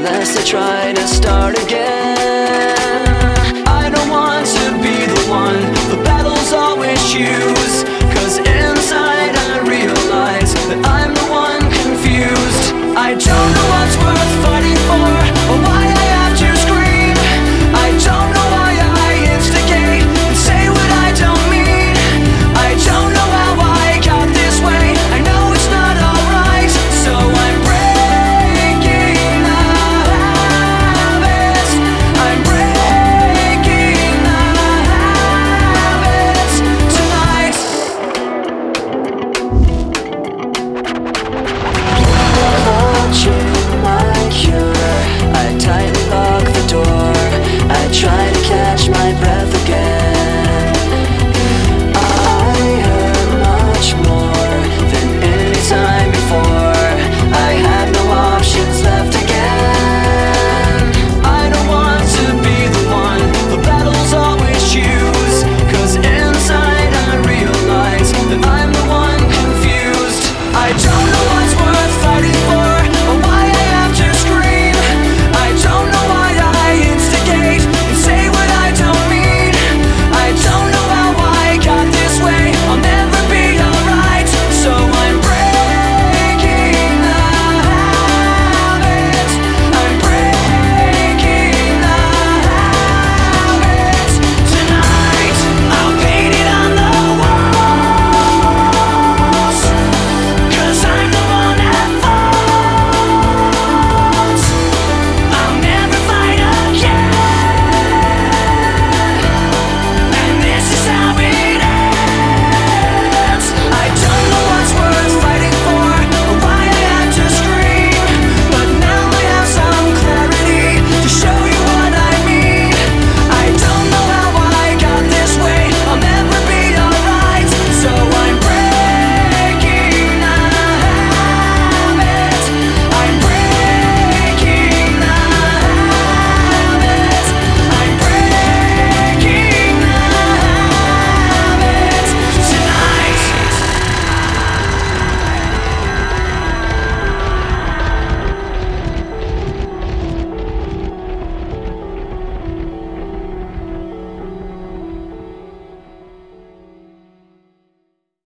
unless I try to start again. I don't want to be the one the battles always choose, cause inside I realize that I'm the one.